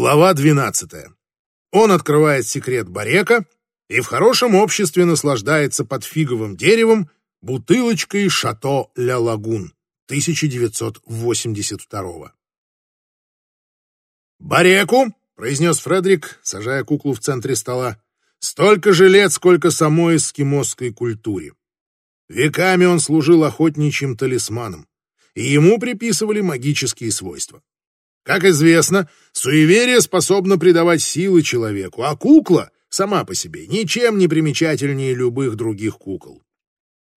Глава 12. Он открывает секрет Барека и в хорошем обществе наслаждается под фиговым деревом бутылочкой «Шато Ля Лагун» 1982 «Бареку!» — произнес Фредерик, сажая куклу в центре стола. «Столько же лет, сколько самой эскимосской культуре. Веками он служил охотничьим талисманом, и ему приписывали магические свойства. Как известно, суеверие способно придавать силы человеку, а кукла сама по себе ничем не примечательнее любых других кукол.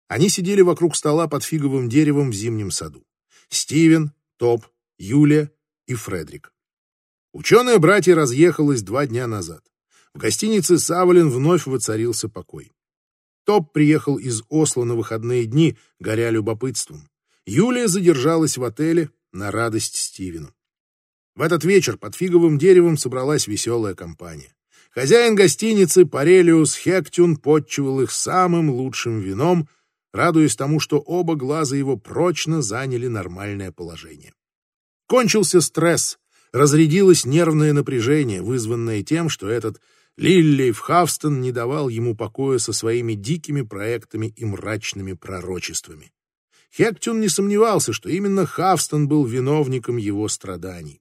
Они сидели вокруг стола под фиговым деревом в зимнем саду. Стивен, Топ, Юлия и Фредерик. Ученое-братья разъехалось два дня назад. В гостинице Савалин вновь воцарился покой. Топ приехал из Осло на выходные дни, горя любопытством. Юлия задержалась в отеле на радость Стивену. В этот вечер под фиговым деревом собралась веселая компания. Хозяин гостиницы Парелиус Хектюн подчивал их самым лучшим вином, радуясь тому, что оба глаза его прочно заняли нормальное положение. Кончился стресс, разрядилось нервное напряжение, вызванное тем, что этот Лиллейф Хавстон не давал ему покоя со своими дикими проектами и мрачными пророчествами. Хектюн не сомневался, что именно Хавстон был виновником его страданий.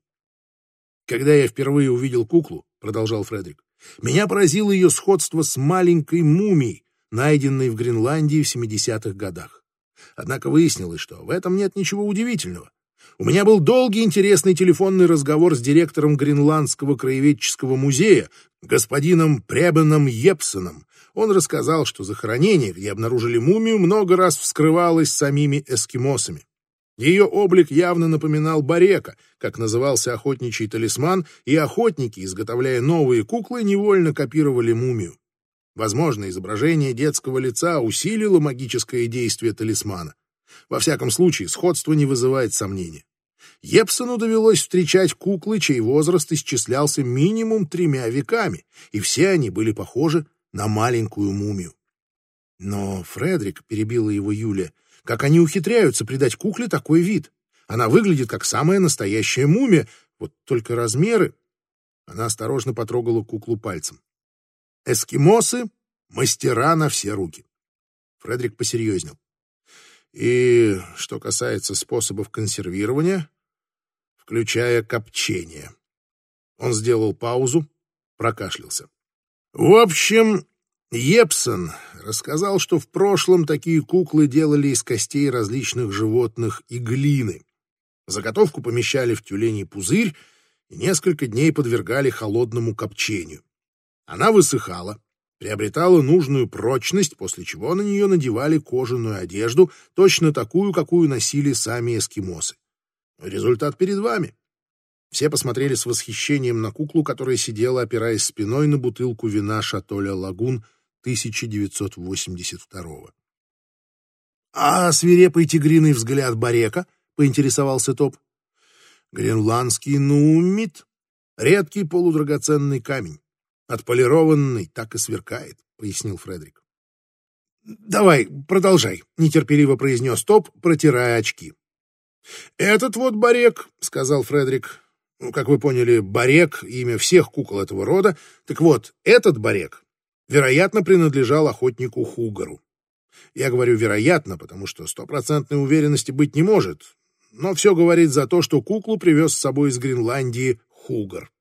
Когда я впервые увидел куклу, продолжал Фредерик, меня поразило ее сходство с маленькой мумией, найденной в Гренландии в 70-х годах. Однако выяснилось, что в этом нет ничего удивительного. У меня был долгий интересный телефонный разговор с директором Гренландского краеведческого музея, господином Пребеном Епсоном. Он рассказал, что захоронение, где обнаружили мумию, много раз вскрывалось самими эскимосами. Ее облик явно напоминал барека, как назывался охотничий талисман, и охотники, изготовляя новые куклы, невольно копировали мумию. Возможно, изображение детского лица усилило магическое действие талисмана. Во всяком случае, сходство не вызывает сомнения. Епсону довелось встречать куклы, чей возраст исчислялся минимум тремя веками, и все они были похожи на маленькую мумию. Но Фредерик, перебила его Юлия, как они ухитряются придать кукле такой вид? Она выглядит как самая настоящая мумия, вот только размеры. Она осторожно потрогала куклу пальцем. Эскимосы — мастера на все руки. Фредерик посерьезнел. И что касается способов консервирования, включая копчение. Он сделал паузу, прокашлялся. В общем, Епсон рассказал, что в прошлом такие куклы делали из костей различных животных и глины. Заготовку помещали в тюленей пузырь и несколько дней подвергали холодному копчению. Она высыхала, приобретала нужную прочность, после чего на нее надевали кожаную одежду, точно такую, какую носили сами эскимосы. Результат перед вами. Все посмотрели с восхищением на куклу, которая сидела, опираясь спиной на бутылку вина Шатоля Лагун 1982 «А свирепый тигриный взгляд Барека?» — поинтересовался Топ. «Гренландский нумит — редкий полудрагоценный камень. Отполированный так и сверкает», — пояснил Фредерик. «Давай, продолжай», — нетерпеливо произнес Топ, протирая очки. «Этот вот Барек», — сказал Фредерик, ну, как вы поняли, Барек — имя всех кукол этого рода. Так вот, этот Барек вероятно, принадлежал охотнику Хугару. Я говорю «вероятно», потому что стопроцентной уверенности быть не может, но все говорит за то, что куклу привез с собой из Гренландии Хугар.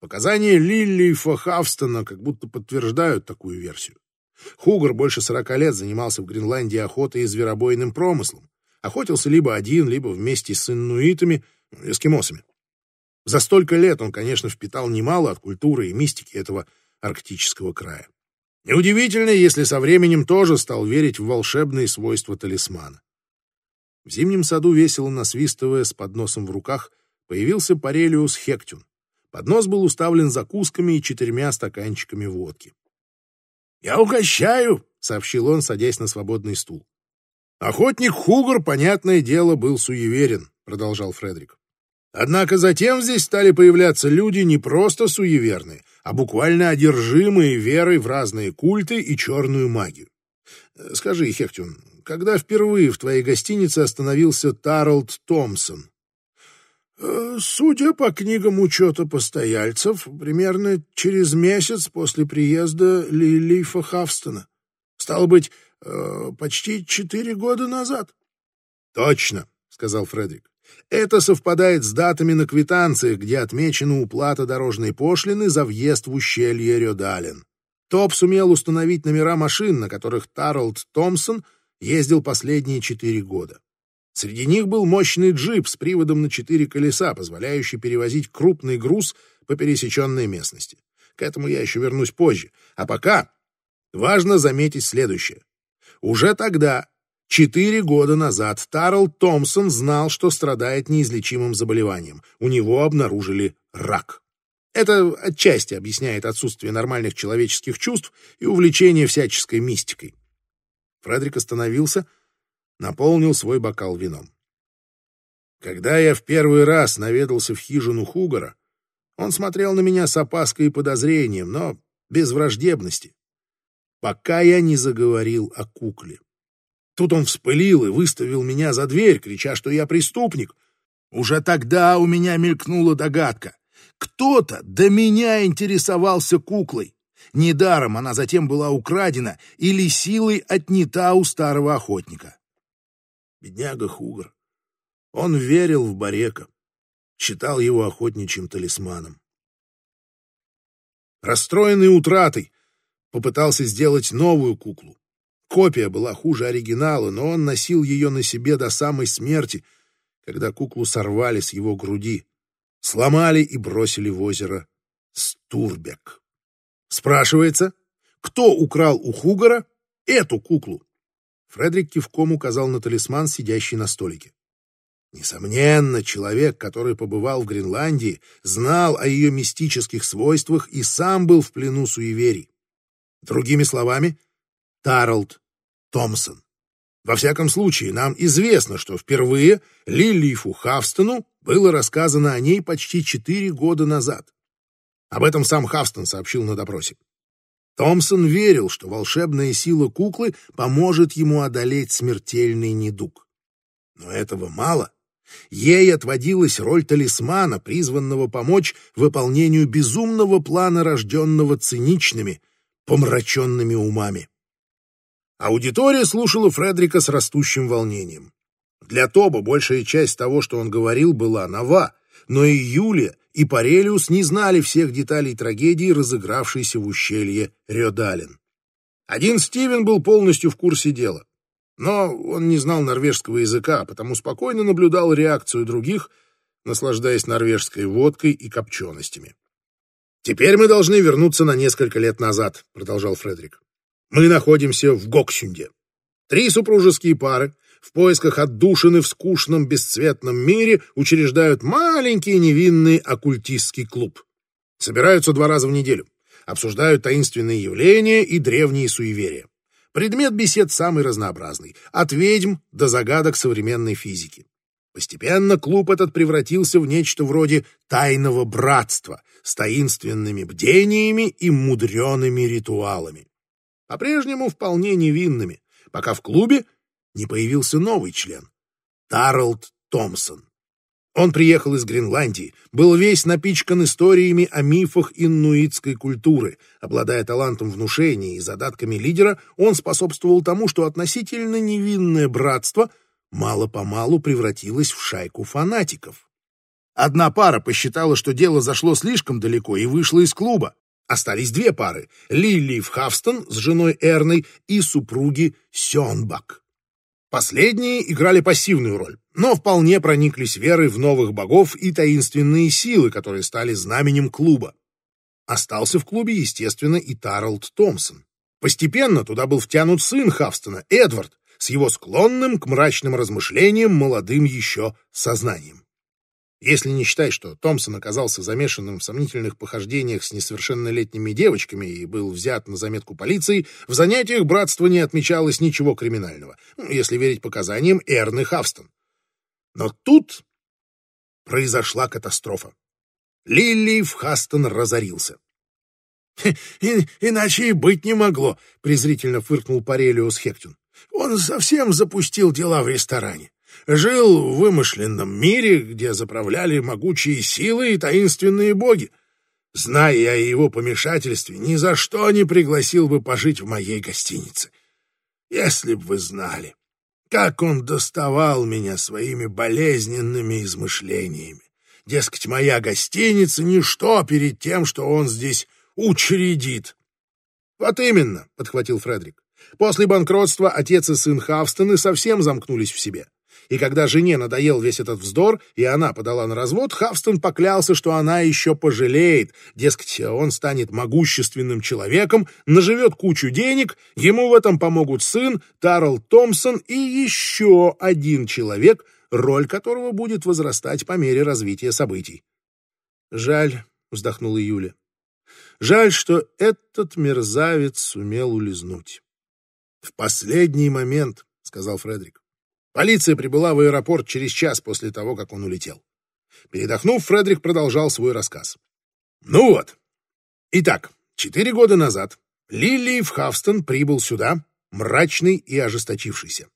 Показания Лилли и Фахавстона как будто подтверждают такую версию. Хугар больше сорока лет занимался в Гренландии охотой и зверобойным промыслом. Охотился либо один, либо вместе с иннуитами, эскимосами. За столько лет он, конечно, впитал немало от культуры и мистики этого арктического края. Неудивительно, если со временем тоже стал верить в волшебные свойства талисмана. В зимнем саду, весело насвистывая с подносом в руках, появился Парелиус Хектюн. Поднос был уставлен закусками и четырьмя стаканчиками водки. «Я угощаю», — сообщил он, садясь на свободный стул. «Охотник Хугар, понятное дело, был суеверен», — продолжал Фредерик. Однако затем здесь стали появляться люди не просто суеверные, а буквально одержимые верой в разные культы и черную магию. Э, скажи, Хехтюн, когда впервые в твоей гостинице остановился Тарлд Томпсон? Э, судя по книгам учета постояльцев, примерно через месяц после приезда Лилифа Хавстона. Стало быть, э, почти четыре года назад. Точно, сказал Фредерик. Это совпадает с датами на квитанциях, где отмечена уплата дорожной пошлины за въезд в ущелье Рёдален. Топ сумел установить номера машин, на которых Таролд Томпсон ездил последние четыре года. Среди них был мощный джип с приводом на четыре колеса, позволяющий перевозить крупный груз по пересеченной местности. К этому я еще вернусь позже. А пока важно заметить следующее. Уже тогда, четыре года назад, Тарл Томпсон знал, что страдает неизлечимым заболеванием. У него обнаружили рак. Это отчасти объясняет отсутствие нормальных человеческих чувств и увлечение всяческой мистикой. Фредерик остановился, наполнил свой бокал вином. Когда я в первый раз наведался в хижину Хугара, он смотрел на меня с опаской и подозрением, но без враждебности, пока я не заговорил о кукле. Тут он вспылил и выставил меня за дверь, крича, что я преступник. Уже тогда у меня мелькнула догадка. Кто-то до меня интересовался куклой. Недаром она затем была украдена или силой отнята у старого охотника. Бедняга Хугар. Он верил в Барека, считал его охотничьим талисманом. Расстроенный утратой, попытался сделать новую куклу. Копия была хуже оригинала, но он носил ее на себе до самой смерти, когда куклу сорвали с его груди, сломали и бросили в озеро Стурбек. Спрашивается, кто украл у Хугара эту куклу? Фредерик кивком указал на талисман, сидящий на столике. Несомненно, человек, который побывал в Гренландии, знал о ее мистических свойствах и сам был в плену суеверий. Другими словами, Таролд Томпсон. Во всяком случае, нам известно, что впервые Лилифу Хавстону было рассказано о ней почти четыре года назад. Об этом сам Хавстон сообщил на допросе. Томпсон верил, что волшебная сила куклы поможет ему одолеть смертельный недуг. Но этого мало. Ей отводилась роль талисмана, призванного помочь выполнению безумного плана, рожденного циничными, помраченными умами. Аудитория слушала Фредрика с растущим волнением. Для Тоба большая часть того, что он говорил, была нова, но и Юлия, и Парелиус не знали всех деталей трагедии, разыгравшейся в ущелье Рёдален. Один Стивен был полностью в курсе дела, но он не знал норвежского языка, потому спокойно наблюдал реакцию других, наслаждаясь норвежской водкой и копченостями. «Теперь мы должны вернуться на несколько лет назад», — продолжал Фредерик. «Мы находимся в Гоксюнде. Три супружеские пары, в поисках отдушины в скучном бесцветном мире учреждают маленький невинный оккультистский клуб. Собираются два раза в неделю, обсуждают таинственные явления и древние суеверия. Предмет бесед самый разнообразный, от ведьм до загадок современной физики. Постепенно клуб этот превратился в нечто вроде тайного братства с таинственными бдениями и мудреными ритуалами. По-прежнему вполне невинными, пока в клубе не появился новый член — Таролд Томпсон. Он приехал из Гренландии, был весь напичкан историями о мифах иннуитской культуры. Обладая талантом внушения и задатками лидера, он способствовал тому, что относительно невинное братство мало-помалу превратилось в шайку фанатиков. Одна пара посчитала, что дело зашло слишком далеко и вышла из клуба. Остались две пары — Лили Хавстон с женой Эрной и супруги Сёнбак. Последние играли пассивную роль, но вполне прониклись верой в новых богов и таинственные силы, которые стали знаменем клуба. Остался в клубе, естественно, и Таралд Томпсон. Постепенно туда был втянут сын Хавстона, Эдвард, с его склонным к мрачным размышлениям молодым еще сознанием. Если не считать, что Томпсон оказался замешанным в сомнительных похождениях с несовершеннолетними девочками и был взят на заметку полиции, в занятиях братства не отмечалось ничего криминального, если верить показаниям Эрны Хавстон. Но тут произошла катастрофа. Лилиев Хастон разорился. И, «Иначе и быть не могло», — презрительно фыркнул Парелиус Хектюн. «Он совсем запустил дела в ресторане. Жил в вымышленном мире, где заправляли могучие силы и таинственные боги. Зная я о его помешательстве, ни за что не пригласил бы пожить в моей гостинице. Если б вы знали, как он доставал меня своими болезненными измышлениями. Дескать, моя гостиница — ничто перед тем, что он здесь учредит. — Вот именно, — подхватил Фредерик. После банкротства отец и сын Хавстоны совсем замкнулись в себе. И когда жене надоел весь этот вздор, и она подала на развод, Хавстон поклялся, что она еще пожалеет. Дескать, он станет могущественным человеком, наживет кучу денег, ему в этом помогут сын, Тарл Томпсон и еще один человек, роль которого будет возрастать по мере развития событий. «Жаль», — вздохнула Юля. «Жаль, что этот мерзавец сумел улизнуть». «В последний момент», — сказал Фредерик. Полиция прибыла в аэропорт через час после того, как он улетел. Передохнув, Фредерик продолжал свой рассказ. «Ну вот. Итак, четыре года назад Лилли в Хавстон прибыл сюда, мрачный и ожесточившийся.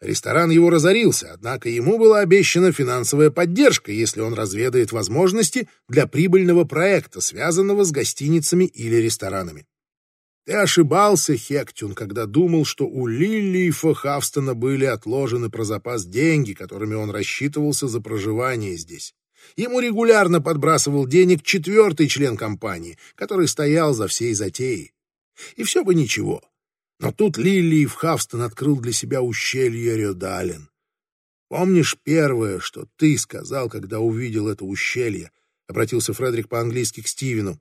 Ресторан его разорился, однако ему была обещана финансовая поддержка, если он разведает возможности для прибыльного проекта, связанного с гостиницами или ресторанами. Ты ошибался, Хектюн, когда думал, что у Лилли и Фохавстона были отложены про запас деньги, которыми он рассчитывался за проживание здесь. Ему регулярно подбрасывал денег четвертый член компании, который стоял за всей затеей. И все бы ничего. Но тут Лилли и Хавстон открыл для себя ущелье Рёдален. Помнишь первое, что ты сказал, когда увидел это ущелье? Обратился Фредерик по-английски к Стивену.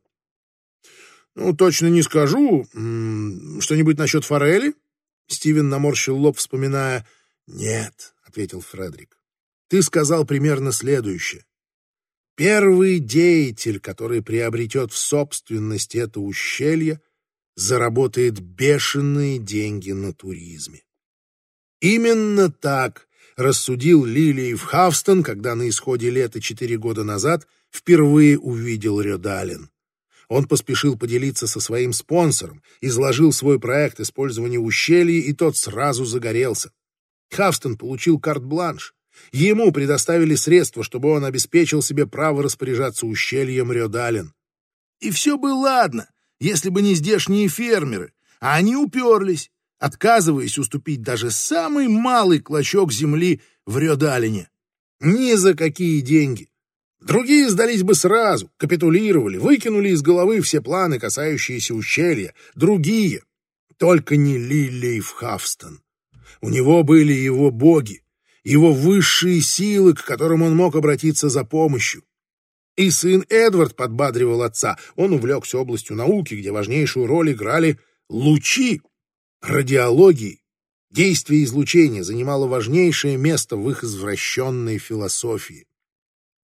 «Ну, точно не скажу. Что-нибудь насчет форели?» Стивен наморщил лоб, вспоминая. «Нет», — ответил Фредерик. «Ты сказал примерно следующее. Первый деятель, который приобретет в собственность это ущелье, заработает бешеные деньги на туризме. Именно так рассудил Лилиев Хавстон, когда на исходе лета четыре года назад впервые увидел Рёдален. Он поспешил поделиться со своим спонсором, изложил свой проект использования ущелья, и тот сразу загорелся. Хавстон получил карт-бланш. Ему предоставили средства, чтобы он обеспечил себе право распоряжаться ущельем Рёдален. И все бы ладно, если бы не здешние фермеры, а они уперлись, отказываясь уступить даже самый малый клочок земли в Рёдалине. Ни за какие деньги. Другие сдались бы сразу, капитулировали, выкинули из головы все планы, касающиеся ущелья. Другие, только не Лилейф Хавстон. У него были его боги, его высшие силы, к которым он мог обратиться за помощью. И сын Эдвард подбадривал отца. Он увлекся областью науки, где важнейшую роль играли лучи, радиологии. Действие излучения занимало важнейшее место в их извращенной философии.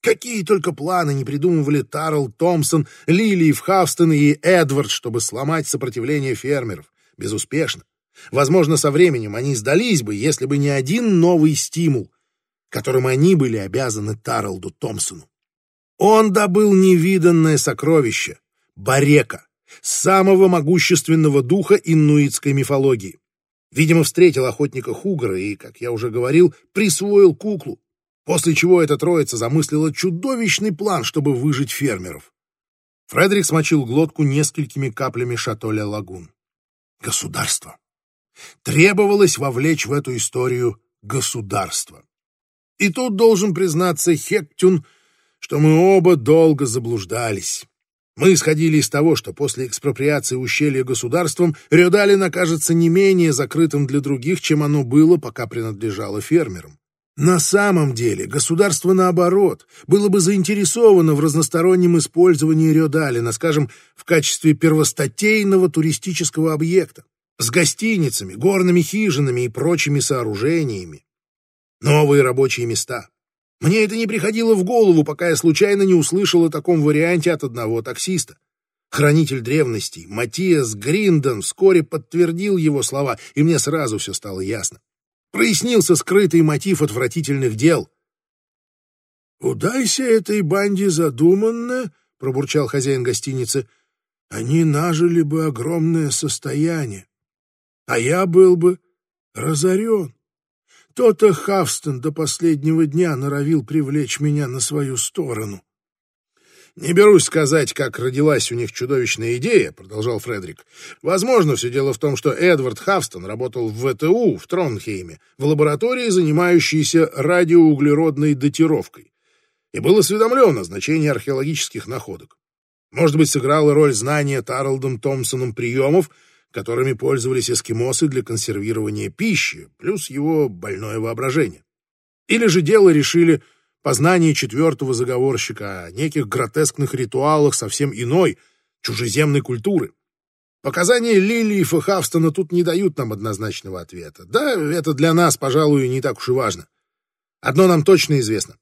Какие только планы не придумывали Тарл Томпсон, Лилиев Хавстон и Эдвард, чтобы сломать сопротивление фермеров. Безуспешно. Возможно, со временем они сдались бы, если бы не один новый стимул, которым они были обязаны Тарлду Томпсону. Он добыл невиданное сокровище — Барека, самого могущественного духа иннуитской мифологии. Видимо, встретил охотника Хугара и, как я уже говорил, присвоил куклу, После чего эта троица замыслила чудовищный план, чтобы выжить фермеров. Фредерик смочил глотку несколькими каплями шатоля лагун. Государство. Требовалось вовлечь в эту историю государство. И тут должен признаться Хектюн, что мы оба долго заблуждались. Мы исходили из того, что после экспроприации ущелья государством Рёдалин окажется не менее закрытым для других, чем оно было, пока принадлежало фермерам. На самом деле государство, наоборот, было бы заинтересовано в разностороннем использовании Рёдалина, скажем, в качестве первостатейного туристического объекта, с гостиницами, горными хижинами и прочими сооружениями. Новые рабочие места. Мне это не приходило в голову, пока я случайно не услышал о таком варианте от одного таксиста. Хранитель древностей Матиас Гриндон вскоре подтвердил его слова, и мне сразу все стало ясно прояснился скрытый мотив отвратительных дел. «Удайся этой банде задуманно», — пробурчал хозяин гостиницы, — «они нажили бы огромное состояние, а я был бы разорен. То-то Хавстон до последнего дня норовил привлечь меня на свою сторону. «Не берусь сказать, как родилась у них чудовищная идея», — продолжал Фредерик. «Возможно, все дело в том, что Эдвард Хавстон работал в ВТУ в Тронхейме, в лаборатории, занимающейся радиоуглеродной датировкой, и был осведомлен о значении археологических находок. Может быть, сыграла роль знания Тарлдом Томпсоном приемов, которыми пользовались эскимосы для консервирования пищи, плюс его больное воображение. Или же дело решили познание четвертого заговорщика о неких гротескных ритуалах совсем иной, чужеземной культуры. Показания Лилии и Хавстона тут не дают нам однозначного ответа. Да, это для нас, пожалуй, не так уж и важно. Одно нам точно известно.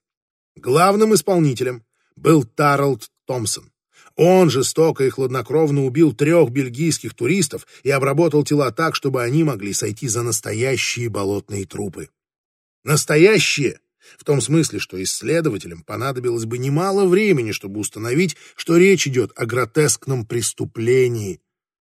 Главным исполнителем был Тарлд Томпсон. Он жестоко и хладнокровно убил трех бельгийских туристов и обработал тела так, чтобы они могли сойти за настоящие болотные трупы. Настоящие! В том смысле, что исследователям понадобилось бы немало времени, чтобы установить, что речь идет о гротескном преступлении.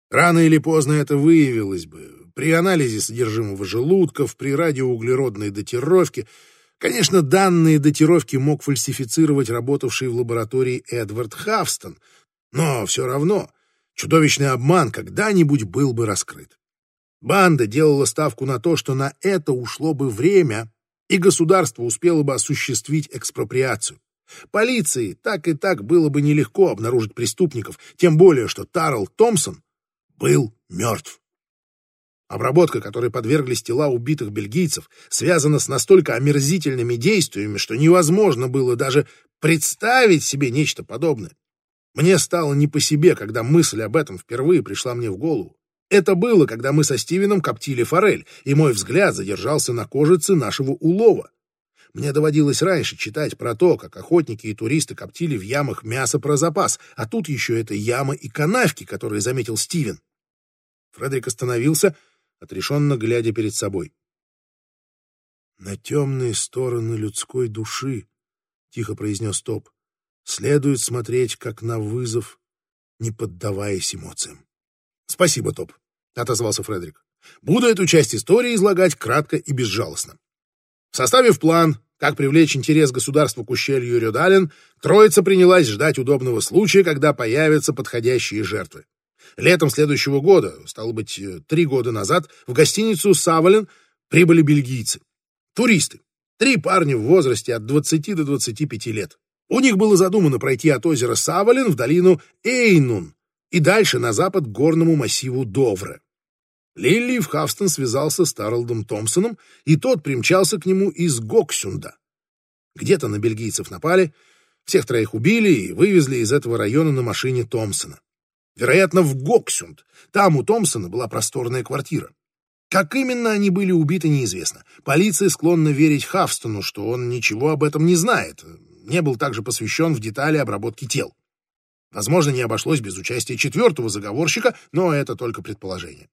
Рано или поздно это выявилось бы. При анализе содержимого желудков, при радиоуглеродной датировке — Конечно, данные датировки мог фальсифицировать работавший в лаборатории Эдвард Хавстон, но все равно чудовищный обман когда-нибудь был бы раскрыт. Банда делала ставку на то, что на это ушло бы время, и государство успело бы осуществить экспроприацию. Полиции так и так было бы нелегко обнаружить преступников, тем более, что Тарл Томпсон был мертв. Обработка, которой подверглись тела убитых бельгийцев, связана с настолько омерзительными действиями, что невозможно было даже представить себе нечто подобное. Мне стало не по себе, когда мысль об этом впервые пришла мне в голову. Это было, когда мы со Стивеном коптили форель, и мой взгляд задержался на кожице нашего улова. Мне доводилось раньше читать про то, как охотники и туристы коптили в ямах мясо про запас, а тут еще это яма и канавки, которые заметил Стивен. Фредерик остановился, отрешенно глядя перед собой. «На темные стороны людской души», — тихо произнес Топ, — «следует смотреть как на вызов, не поддаваясь эмоциям». «Спасибо, Топ», — отозвался Фредерик. «Буду эту часть истории излагать кратко и безжалостно». Составив план, как привлечь интерес государства к ущелью Рюдален, троица принялась ждать удобного случая, когда появятся подходящие жертвы. Летом следующего года, стало быть, э, три года назад, в гостиницу «Савален» прибыли бельгийцы. Туристы. Три парня в возрасте от 20 до 25 лет. У них было задумано пройти от озера Савален в долину Эйнун и дальше на запад к горному массиву Довре. Лилли в Хавстон связался с Тарлдом Томпсоном, и тот примчался к нему из Гоксюнда. Где-то на бельгийцев напали, всех троих убили и вывезли из этого района на машине Томпсона. Вероятно, в Гоксюнд. Там у Томпсона была просторная квартира. Как именно они были убиты, неизвестно. Полиция склонна верить Хавстону, что он ничего об этом не знает. Не был также посвящен в детали обработки тел. Возможно, не обошлось без участия четвертого заговорщика, но это только предположение.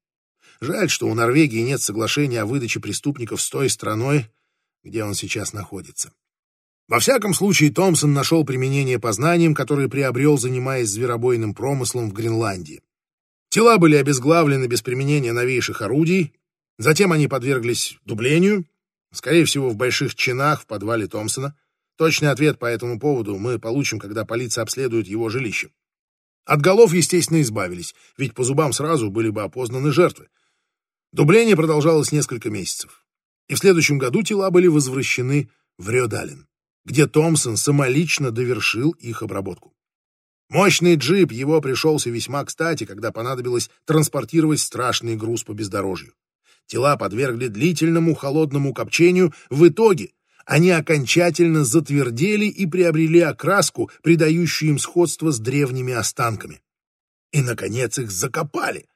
Жаль, что у Норвегии нет соглашения о выдаче преступников с той страной, где он сейчас находится. Во всяком случае, Томпсон нашел применение познаниям, которые приобрел, занимаясь зверобойным промыслом в Гренландии. Тела были обезглавлены без применения новейших орудий, затем они подверглись дублению, скорее всего, в больших чинах в подвале Томпсона. Точный ответ по этому поводу мы получим, когда полиция обследует его жилище. От голов, естественно, избавились, ведь по зубам сразу были бы опознаны жертвы. Дубление продолжалось несколько месяцев, и в следующем году тела были возвращены в Рёдален где Томпсон самолично довершил их обработку. Мощный джип его пришелся весьма кстати, когда понадобилось транспортировать страшный груз по бездорожью. Тела подвергли длительному холодному копчению, в итоге они окончательно затвердели и приобрели окраску, придающую им сходство с древними останками. И, наконец, их закопали.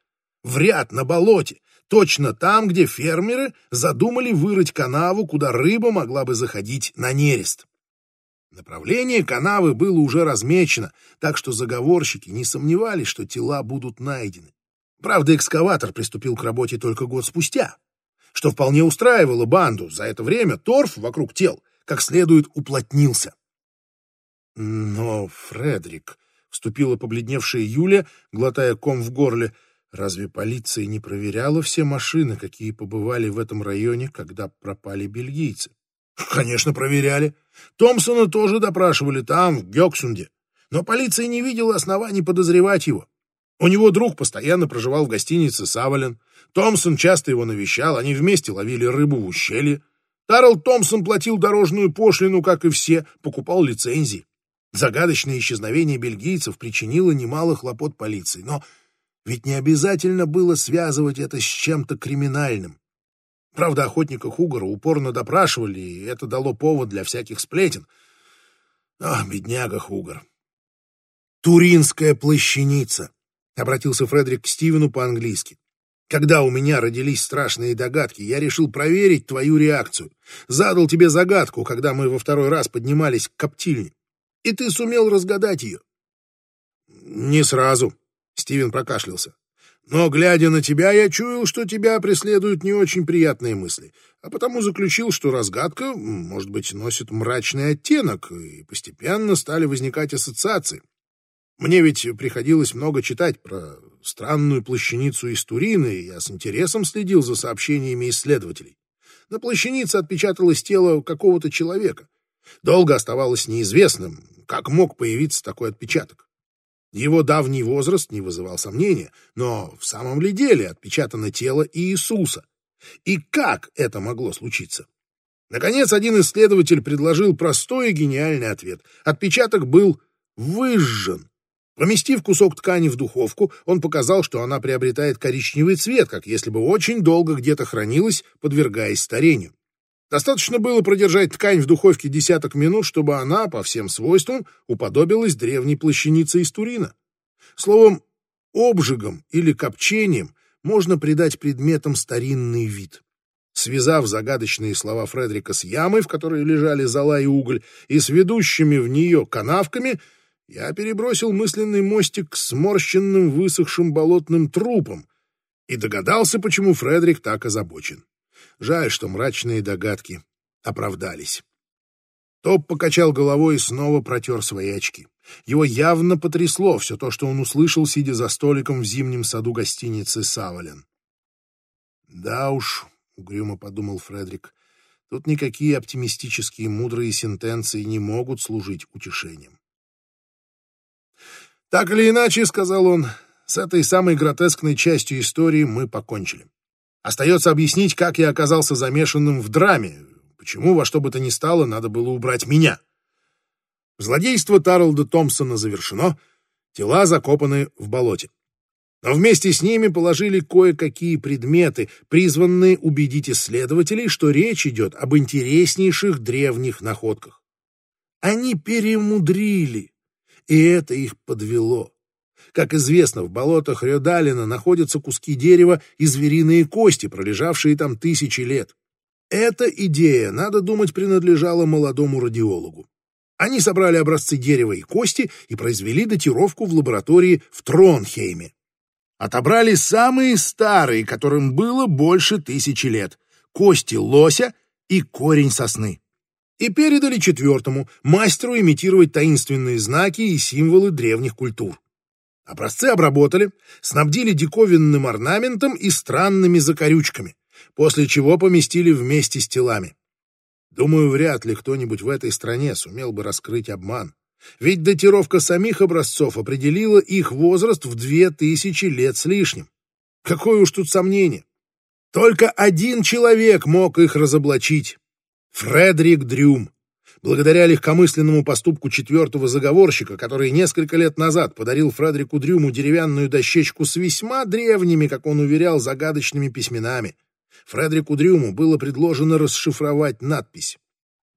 В ряд на болоте, точно там, где фермеры задумали вырыть канаву, куда рыба могла бы заходить на нерест. Направление канавы было уже размечено, так что заговорщики не сомневались, что тела будут найдены. Правда, экскаватор приступил к работе только год спустя, что вполне устраивало банду. За это время торф вокруг тел как следует уплотнился. Но, Фредерик, вступила побледневшая Юля, глотая ком в горле, Разве полиция не проверяла все машины, какие побывали в этом районе, когда пропали бельгийцы? Конечно, проверяли. Томпсона тоже допрашивали там, в Гёксунде. Но полиция не видела оснований подозревать его. У него друг постоянно проживал в гостинице «Савален». Томпсон часто его навещал, они вместе ловили рыбу в ущелье. Тарл Томпсон платил дорожную пошлину, как и все, покупал лицензии. Загадочное исчезновение бельгийцев причинило немало хлопот полиции, но ведь не обязательно было связывать это с чем-то криминальным. Правда, охотника Хугара упорно допрашивали, и это дало повод для всяких сплетен. Ах, бедняга Хугар. «Туринская плащаница», — обратился Фредерик к Стивену по-английски. «Когда у меня родились страшные догадки, я решил проверить твою реакцию. Задал тебе загадку, когда мы во второй раз поднимались к коптильне. И ты сумел разгадать ее». «Не сразу», — Стивен прокашлялся. Но, глядя на тебя, я чуял, что тебя преследуют не очень приятные мысли, а потому заключил, что разгадка, может быть, носит мрачный оттенок, и постепенно стали возникать ассоциации. Мне ведь приходилось много читать про странную плащаницу из Турина, и я с интересом следил за сообщениями исследователей. На плащанице отпечаталось тело какого-то человека. Долго оставалось неизвестным, как мог появиться такой отпечаток. Его давний возраст не вызывал сомнения, но в самом ли деле отпечатано тело Иисуса? И как это могло случиться? Наконец, один исследователь предложил простой и гениальный ответ. Отпечаток был выжжен. Поместив кусок ткани в духовку, он показал, что она приобретает коричневый цвет, как если бы очень долго где-то хранилась, подвергаясь старению. Достаточно было продержать ткань в духовке десяток минут, чтобы она, по всем свойствам, уподобилась древней плащанице из Турина. Словом, обжигом или копчением можно придать предметам старинный вид. Связав загадочные слова Фредрика с ямой, в которой лежали зола и уголь, и с ведущими в нее канавками, я перебросил мысленный мостик к сморщенным высохшим болотным трупам и догадался, почему Фредрик так озабочен. Жаль, что мрачные догадки оправдались. Топ покачал головой и снова протер свои очки. Его явно потрясло все то, что он услышал, сидя за столиком в зимнем саду гостиницы «Савален». «Да уж», — угрюмо подумал Фредерик, — «тут никакие оптимистические мудрые сентенции не могут служить утешением». «Так или иначе», — сказал он, — «с этой самой гротескной частью истории мы покончили. Остается объяснить, как я оказался замешанным в драме, почему во что бы то ни стало надо было убрать меня. Злодейство Тарлда Томпсона завершено, тела закопаны в болоте. Но вместе с ними положили кое-какие предметы, призванные убедить исследователей, что речь идет об интереснейших древних находках. Они перемудрили, и это их подвело. Как известно, в болотах Рёдалина находятся куски дерева и звериные кости, пролежавшие там тысячи лет. Эта идея, надо думать, принадлежала молодому радиологу. Они собрали образцы дерева и кости и произвели датировку в лаборатории в Тронхейме. Отобрали самые старые, которым было больше тысячи лет, кости лося и корень сосны. И передали четвертому, мастеру имитировать таинственные знаки и символы древних культур. Образцы обработали, снабдили диковинным орнаментом и странными закорючками, после чего поместили вместе с телами. Думаю, вряд ли кто-нибудь в этой стране сумел бы раскрыть обман. Ведь датировка самих образцов определила их возраст в две тысячи лет с лишним. Какое уж тут сомнение. Только один человек мог их разоблачить. Фредерик Дрюм благодаря легкомысленному поступку четвертого заговорщика, который несколько лет назад подарил Фредерику Дрюму деревянную дощечку с весьма древними, как он уверял, загадочными письменами. Фредерику Дрюму было предложено расшифровать надпись.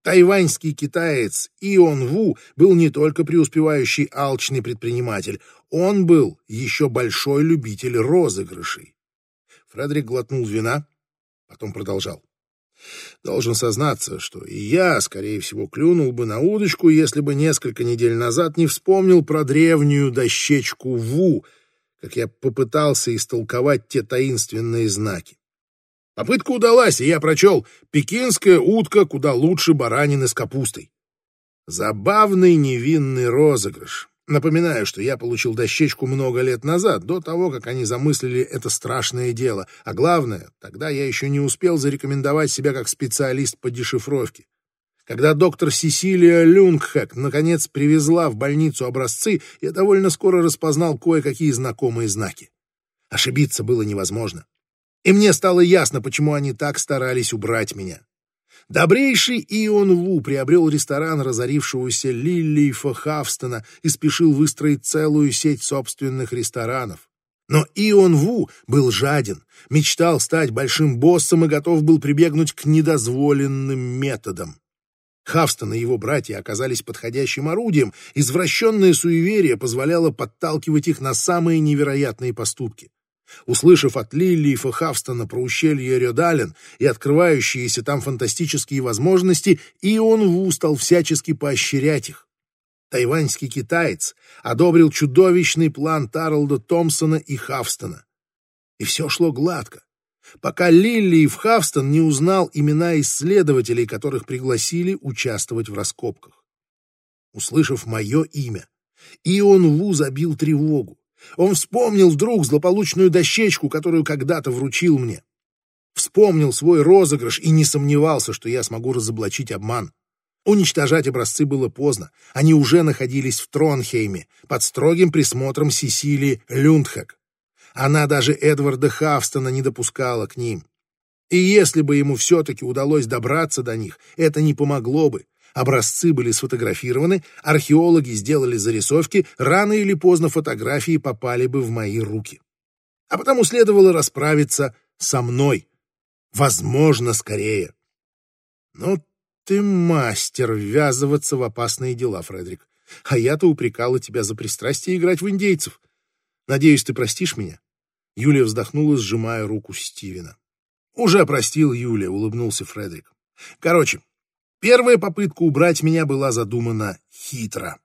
Тайваньский китаец Ион Ву был не только преуспевающий алчный предприниматель, он был еще большой любитель розыгрышей. Фредерик глотнул вина, потом продолжал. Должен сознаться, что и я, скорее всего, клюнул бы на удочку, если бы несколько недель назад не вспомнил про древнюю дощечку Ву, как я попытался истолковать те таинственные знаки. Попытка удалась, и я прочел «Пекинская утка куда лучше баранины с капустой». Забавный невинный розыгрыш. Напоминаю, что я получил дощечку много лет назад, до того, как они замыслили это страшное дело. А главное, тогда я еще не успел зарекомендовать себя как специалист по дешифровке. Когда доктор Сесилия Люнгхэк наконец привезла в больницу образцы, я довольно скоро распознал кое-какие знакомые знаки. Ошибиться было невозможно. И мне стало ясно, почему они так старались убрать меня. Добрейший Ион Ву приобрел ресторан разорившегося Лиллифа Хавстона и спешил выстроить целую сеть собственных ресторанов. Но Ион Ву был жаден, мечтал стать большим боссом и готов был прибегнуть к недозволенным методам. Хавстон и его братья оказались подходящим орудием, извращенное суеверие позволяло подталкивать их на самые невероятные поступки. Услышав от Лиллифа Хавстона про ущелье Рёдален и открывающиеся там фантастические возможности, и он Ву стал всячески поощрять их. Тайваньский китаец одобрил чудовищный план Тарлда Томпсона и Хавстона. И все шло гладко, пока Лиллиф Хавстон не узнал имена исследователей, которых пригласили участвовать в раскопках. Услышав мое имя, Ион Ву забил тревогу. Он вспомнил вдруг злополучную дощечку, которую когда-то вручил мне. Вспомнил свой розыгрыш и не сомневался, что я смогу разоблачить обман. Уничтожать образцы было поздно. Они уже находились в Тронхейме, под строгим присмотром Сесилии Люндхак. Она даже Эдварда Хавстона не допускала к ним. И если бы ему все-таки удалось добраться до них, это не помогло бы. Образцы были сфотографированы, археологи сделали зарисовки, рано или поздно фотографии попали бы в мои руки. А потому следовало расправиться со мной. Возможно, скорее. Ну, ты мастер ввязываться в опасные дела, Фредерик. А я-то упрекала тебя за пристрастие играть в индейцев. Надеюсь, ты простишь меня?» Юлия вздохнула, сжимая руку Стивена. «Уже простил, Юлия», — улыбнулся Фредерик. «Короче, Первая попытка убрать меня была задумана хитро.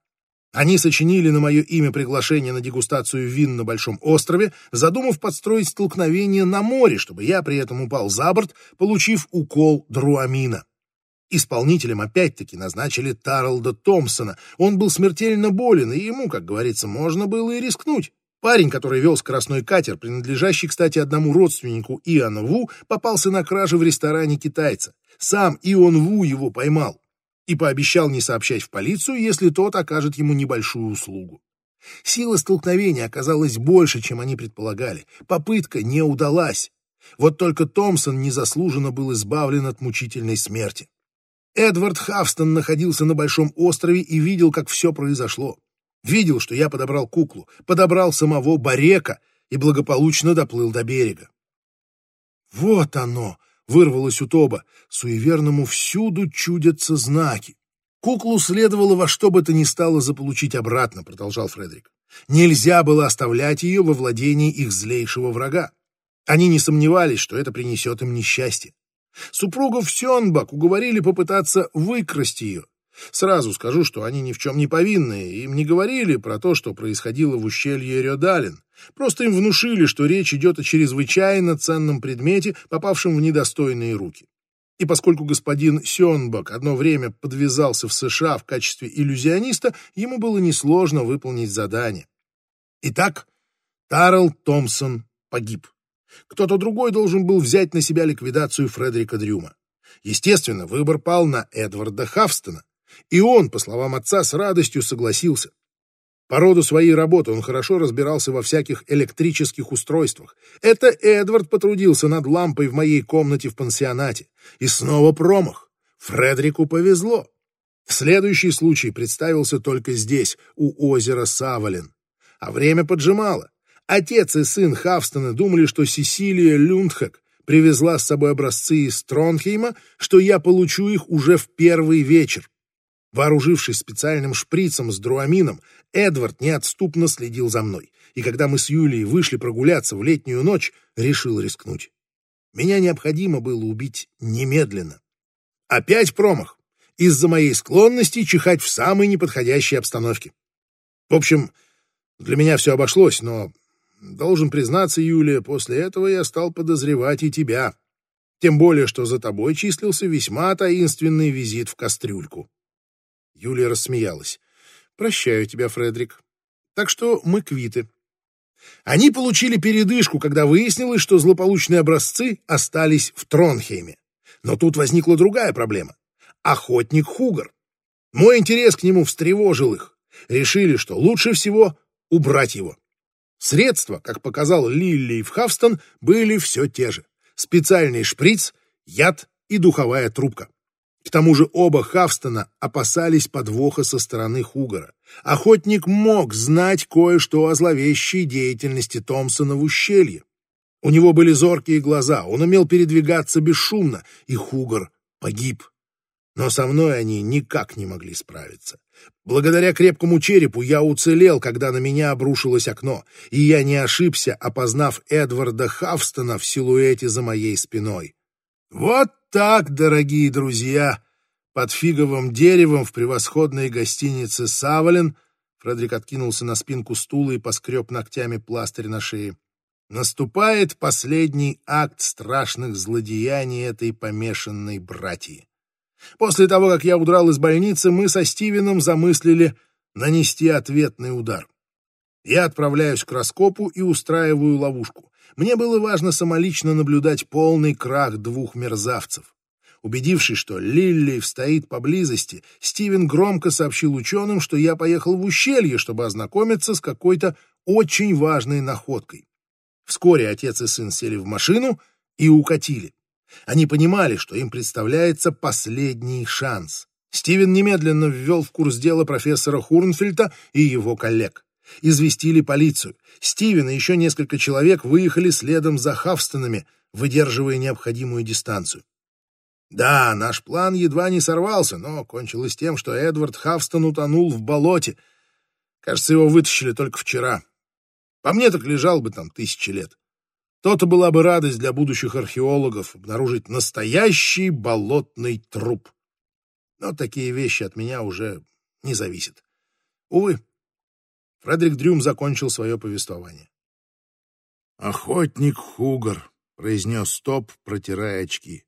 Они сочинили на мое имя приглашение на дегустацию вин на Большом острове, задумав подстроить столкновение на море, чтобы я при этом упал за борт, получив укол друамина. Исполнителем опять-таки назначили Тарлда Томпсона. Он был смертельно болен, и ему, как говорится, можно было и рискнуть. Парень, который вел скоростной катер, принадлежащий, кстати, одному родственнику Иоанна Ву, попался на краже в ресторане китайца. Сам Ион Ву его поймал и пообещал не сообщать в полицию, если тот окажет ему небольшую услугу. Сила столкновения оказалась больше, чем они предполагали. Попытка не удалась. Вот только Томпсон незаслуженно был избавлен от мучительной смерти. Эдвард Хавстон находился на Большом острове и видел, как все произошло. Видел, что я подобрал куклу, подобрал самого Барека и благополучно доплыл до берега. «Вот оно!» — вырвалось у Тоба. «Суеверному всюду чудятся знаки. Куклу следовало во что бы то ни стало заполучить обратно», — продолжал Фредерик. «Нельзя было оставлять ее во владении их злейшего врага. Они не сомневались, что это принесет им несчастье. Супругов Сёнбак уговорили попытаться выкрасть ее, Сразу скажу, что они ни в чем не повинны, им не говорили про то, что происходило в ущелье Рёдалин. Просто им внушили, что речь идет о чрезвычайно ценном предмете, попавшем в недостойные руки. И поскольку господин Сёнбак одно время подвязался в США в качестве иллюзиониста, ему было несложно выполнить задание. Итак, Тарл Томпсон погиб. Кто-то другой должен был взять на себя ликвидацию Фредерика Дрюма. Естественно, выбор пал на Эдварда Хафстона, и он, по словам отца, с радостью согласился. По роду своей работы он хорошо разбирался во всяких электрических устройствах. Это Эдвард потрудился над лампой в моей комнате в пансионате. И снова промах. Фредерику повезло. Следующий случай представился только здесь, у озера Савалин. А время поджимало. Отец и сын Хавстона думали, что Сесилия Люндхак привезла с собой образцы из Тронхейма, что я получу их уже в первый вечер. Вооружившись специальным шприцем с друамином, Эдвард неотступно следил за мной, и когда мы с Юлией вышли прогуляться в летнюю ночь, решил рискнуть. Меня необходимо было убить немедленно. Опять промах. Из-за моей склонности чихать в самой неподходящей обстановке. В общем, для меня все обошлось, но, должен признаться, Юлия, после этого я стал подозревать и тебя. Тем более, что за тобой числился весьма таинственный визит в кастрюльку. Юлия рассмеялась. «Прощаю тебя, Фредерик. Так что мы квиты. Они получили передышку, когда выяснилось, что злополучные образцы остались в Тронхейме. Но тут возникла другая проблема. Охотник Хугар. Мой интерес к нему встревожил их. Решили, что лучше всего убрать его. Средства, как показал Лилли в Хавстон, были все те же. Специальный шприц, яд и духовая трубка. К тому же оба Хавстона опасались подвоха со стороны Хугара. Охотник мог знать кое-что о зловещей деятельности Томпсона в ущелье. У него были зоркие глаза, он умел передвигаться бесшумно, и Хугар погиб. Но со мной они никак не могли справиться. Благодаря крепкому черепу я уцелел, когда на меня обрушилось окно, и я не ошибся, опознав Эдварда Хавстона в силуэте за моей спиной. Вот так, дорогие друзья, под фиговым деревом в превосходной гостинице «Савален» Фредерик откинулся на спинку стула и поскреб ногтями пластырь на шее. Наступает последний акт страшных злодеяний этой помешанной братьи. После того, как я удрал из больницы, мы со Стивеном замыслили нанести ответный удар. Я отправляюсь к раскопу и устраиваю ловушку. Мне было важно самолично наблюдать полный крах двух мерзавцев. Убедившись, что Лилли стоит поблизости, Стивен громко сообщил ученым, что я поехал в ущелье, чтобы ознакомиться с какой-то очень важной находкой. Вскоре отец и сын сели в машину и укатили. Они понимали, что им представляется последний шанс. Стивен немедленно ввел в курс дела профессора Хурнфельта и его коллег. Известили полицию. Стивен и еще несколько человек выехали следом за Хавстонами, выдерживая необходимую дистанцию. Да, наш план едва не сорвался, но кончилось тем, что Эдвард Хавстон утонул в болоте. Кажется, его вытащили только вчера. По мне так лежал бы там тысячи лет. То-то была бы радость для будущих археологов обнаружить настоящий болотный труп. Но такие вещи от меня уже не зависят. Увы, Фредерик Дрюм закончил свое повествование. «Охотник Хугар», — произнес Стоп, протирая очки.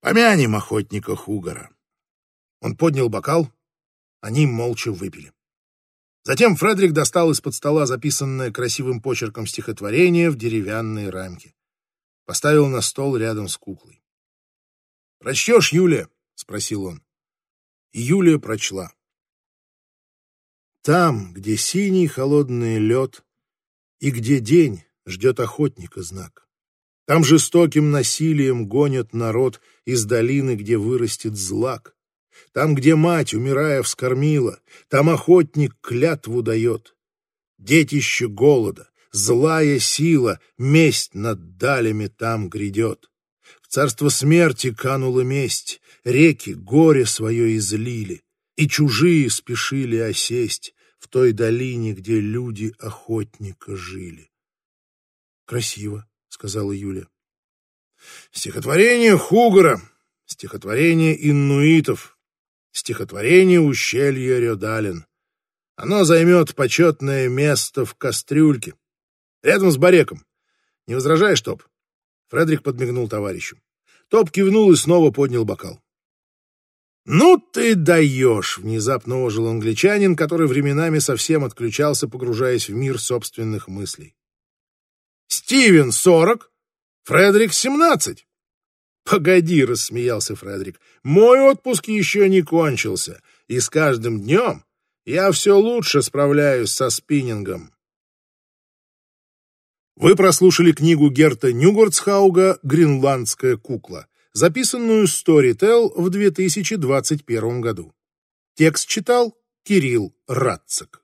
«Помянем охотника Хугара». Он поднял бокал, они молча выпили. Затем Фредерик достал из-под стола записанное красивым почерком стихотворение в деревянной рамке. Поставил на стол рядом с куклой. «Прочтешь, Юлия?» — спросил он. И Юлия прочла. «Там, где синий холодный лед, и где день ждет охотника знак. Там жестоким насилием гонят народ из долины, где вырастет злак. Там, где мать, умирая, вскормила, там охотник клятву дает. Детище голода, злая сила, месть над далями там грядет. В царство смерти канула месть, реки горе свое излили, и чужие спешили осесть в той долине, где люди охотника жили. «Красиво», — сказала Юля. «Стихотворение Хугара, стихотворение иннуитов, стихотворение ущелья Рёдален. Оно займет почетное место в кастрюльке, рядом с бареком. Не возражаешь, Топ?» Фредерик подмигнул товарищу. Топ кивнул и снова поднял бокал. «Ну ты даешь!» — внезапно ожил англичанин, который временами совсем отключался, погружаясь в мир собственных мыслей. «Стивен — сорок, Фредерик — семнадцать!» «Погоди!» — рассмеялся Фредерик. «Мой отпуск еще не кончился, и с каждым днем я все лучше справляюсь со спиннингом». Вы прослушали книгу Герта Нюгортсхауга «Гренландская кукла», записанную Storytel в 2021 году. Текст читал Кирилл Радцик.